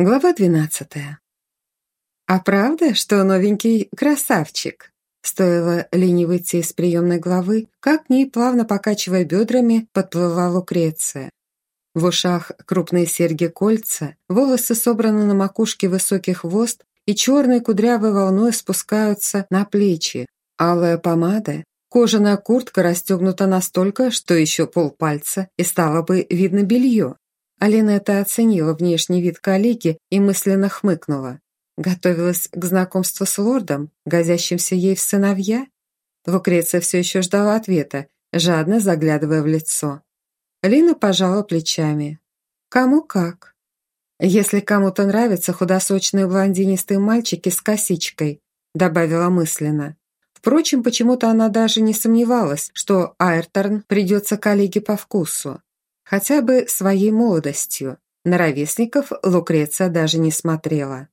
Глава двенадцатая. «А правда, что новенький красавчик?» Стоило Лене выйти из приемной главы, как к ней, плавно покачивая бедрами, подплыла Лукреция. В ушах крупные серьги-кольца, волосы собраны на макушке высокий хвост и черной кудрявой волной спускаются на плечи. Алая помада, кожаная куртка расстегнута настолько, что еще полпальца, и стало бы видно белье. Алина это оценила внешний вид коллеги и мысленно хмыкнула. Готовилась к знакомству с лордом, годящимся ей в сыновья? Лукреция все еще ждала ответа, жадно заглядывая в лицо. Лина пожала плечами. Кому как. Если кому-то нравятся худосочные блондинистые мальчики с косичкой, добавила мысленно. Впрочем, почему-то она даже не сомневалась, что Айрторн придется коллеге по вкусу хотя бы своей молодостью. На ровесников Лукреция даже не смотрела.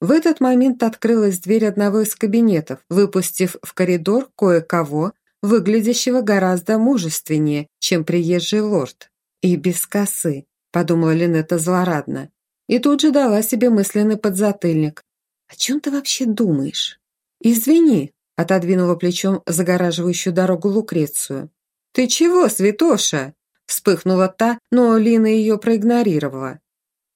В этот момент открылась дверь одного из кабинетов, выпустив в коридор кое-кого, выглядящего гораздо мужественнее, чем приезжий лорд. «И без косы», – подумала Линетта злорадно. И тут же дала себе мысленный подзатыльник. «О чем ты вообще думаешь?» «Извини», – отодвинула плечом загораживающую дорогу Лукрецию. «Ты чего, святоша?» Вспыхнула та, но Лина ее проигнорировала.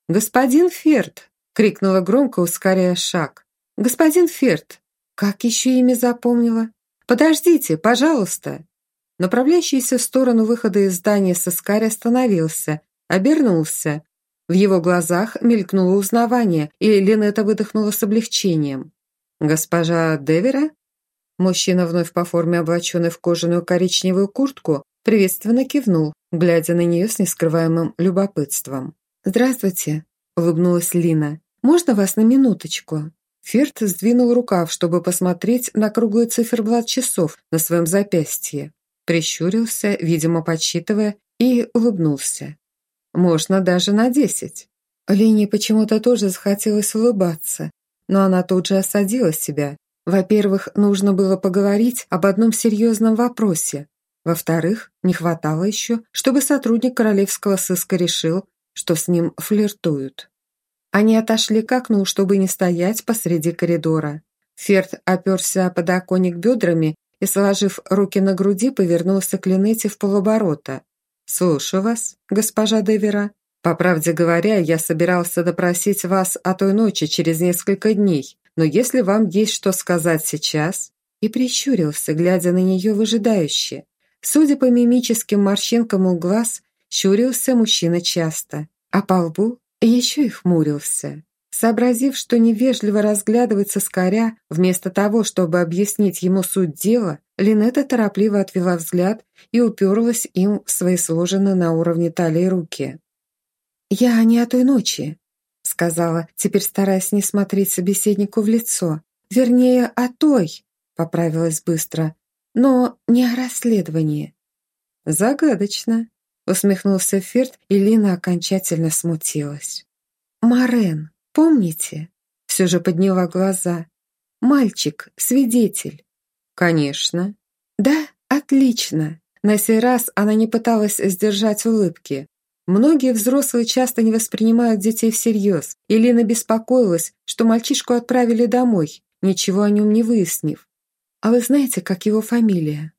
«Господин Ферд!» — крикнула громко, ускоряя шаг. «Господин Ферд!» Как еще имя запомнила? «Подождите, пожалуйста!» Направляющийся в сторону выхода из здания Соскарь остановился, обернулся. В его глазах мелькнуло узнавание, и Линета выдохнула с облегчением. «Госпожа Девера?» Мужчина, вновь по форме облаченный в кожаную коричневую куртку, приветственно кивнул, глядя на нее с нескрываемым любопытством. «Здравствуйте», – улыбнулась Лина. «Можно вас на минуточку?» Ферд сдвинул рукав, чтобы посмотреть на круглый циферблат часов на своем запястье. Прищурился, видимо, подсчитывая, и улыбнулся. «Можно даже на десять». Лене почему-то тоже захотелось улыбаться, но она тут же осадила себя. Во-первых, нужно было поговорить об одном серьезном вопросе, во-вторых, не хватало еще, чтобы сотрудник королевского сыска решил, что с ним флиртуют. Они отошли к окну, чтобы не стоять посреди коридора. Ферд оперся о подоконник бедрами и, сложив руки на груди, повернулся к Линете в полоборота. «Слушаю вас, госпожа Девера. По правде говоря, я собирался допросить вас о той ночи через несколько дней, но если вам есть что сказать сейчас...» И прищурился, глядя на нее выжидающе. Судя по мимическим морщинкам у глаз, щурился мужчина часто, а по лбу еще и хмурился. Сообразив, что невежливо разглядывать соскаря, вместо того, чтобы объяснить ему суть дела, Линетта торопливо отвела взгляд и уперлась им в свои сложенные на уровне талии руки. «Я не о той ночи», — сказала, теперь стараясь не смотреть собеседнику в лицо. «Вернее, о той», — поправилась быстро, но не о расследовании». «Загадочно», — усмехнулся Ферд, и Лина окончательно смутилась. «Марен, помните?» — все же подняла глаза. «Мальчик, свидетель». «Конечно». «Да, отлично». На сей раз она не пыталась сдержать улыбки. Многие взрослые часто не воспринимают детей всерьез, и Лина беспокоилась, что мальчишку отправили домой, ничего о нем не выяснив. «А вы знаете, как его фамилия?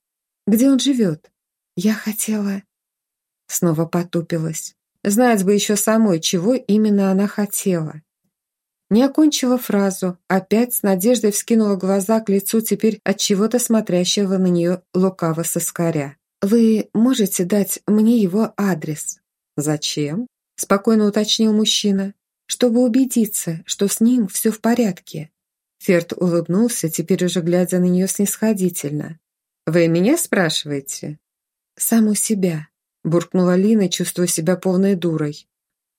Где он живет? Я хотела...» Снова потупилась. Знать бы еще самой, чего именно она хотела. Не окончила фразу, опять с надеждой вскинула глаза к лицу теперь от чего-то смотрящего на нее лукаво соскаря. «Вы можете дать мне его адрес?» «Зачем?» – спокойно уточнил мужчина. «Чтобы убедиться, что с ним все в порядке». Ферд улыбнулся, теперь уже глядя на нее снисходительно. «Вы меня спрашиваете?» «Саму себя», – буркнула Лина, чувствуя себя полной дурой.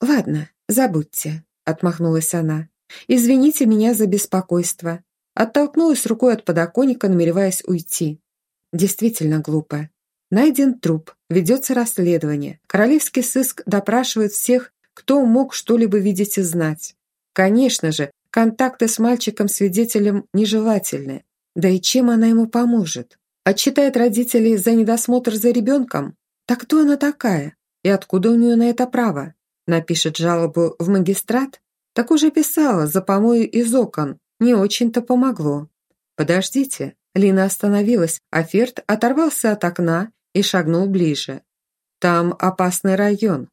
«Ладно, забудьте», – отмахнулась она. «Извините меня за беспокойство». Оттолкнулась рукой от подоконника, намереваясь уйти. Действительно глупо. Найден труп, ведется расследование. Королевский сыск допрашивает всех, кто мог что-либо видеть и знать. Конечно же, Контакты с мальчиком-свидетелем нежелательны. Да и чем она ему поможет? Отчитает родителей за недосмотр за ребенком? Так кто она такая? И откуда у нее на это право? Напишет жалобу в магистрат? Так уже писала за помою из окон. Не очень-то помогло. Подождите. Лина остановилась, а Ферд оторвался от окна и шагнул ближе. Там опасный район.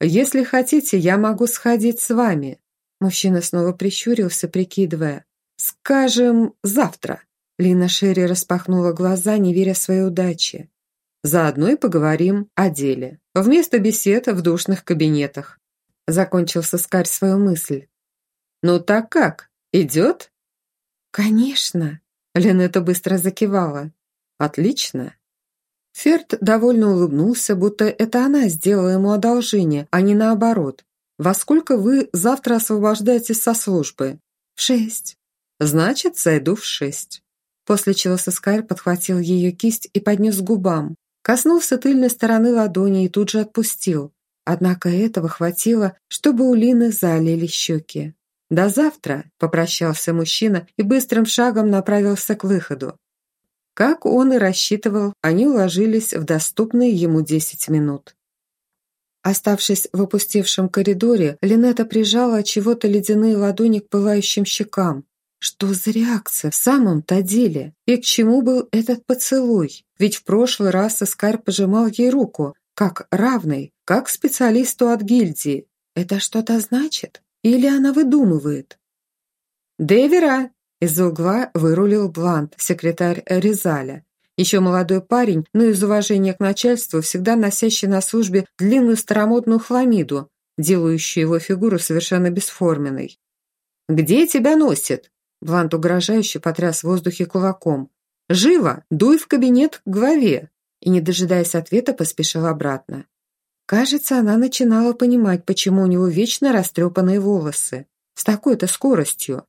Если хотите, я могу сходить с вами. Мужчина снова прищурился, прикидывая. Скажем, завтра. Лина шире распахнула глаза, не веря своей удаче. Заодно и поговорим о деле. Вместо бесед в душных кабинетах. Закончил Соскарь свою мысль. «Ну так как? Идет?» «Конечно!» Ленета быстро закивала. «Отлично!» Ферд довольно улыбнулся, будто это она сделала ему одолжение, а не наоборот. «Во сколько вы завтра освобождаетесь со службы?» «В шесть». «Значит, зайду в шесть». После чего Соскарь подхватил ее кисть и поднес к губам. Коснулся тыльной стороны ладони и тут же отпустил. Однако этого хватило, чтобы у Лины залили щеки. «До завтра», – попрощался мужчина и быстрым шагом направился к выходу. Как он и рассчитывал, они уложились в доступные ему десять минут. Оставшись в опустевшем коридоре, Линета прижала чего-то ледяные ладони к пылающим щекам. Что за реакция в самом-то деле? И к чему был этот поцелуй? Ведь в прошлый раз Искарь пожимал ей руку, как равный, как специалисту от гильдии. Это что-то значит? Или она выдумывает? «Девера!» Из угла вырулил Блант, секретарь Резаля. Еще молодой парень, но из уважения к начальству, всегда носящий на службе длинную старомодную хламиду, делающую его фигуру совершенно бесформенной. «Где тебя носит?» Блант угрожающе потряс в воздухе кулаком. «Живо! Дуй в кабинет к главе!» И, не дожидаясь ответа, поспешил обратно. Кажется, она начинала понимать, почему у него вечно растрепанные волосы. С такой-то скоростью.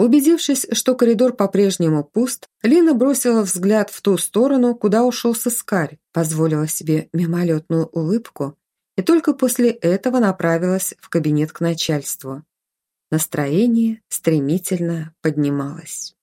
Убедившись, что коридор по-прежнему пуст, Лина бросила взгляд в ту сторону, куда ушел сыскарь, позволила себе мимолетную улыбку и только после этого направилась в кабинет к начальству. Настроение стремительно поднималось.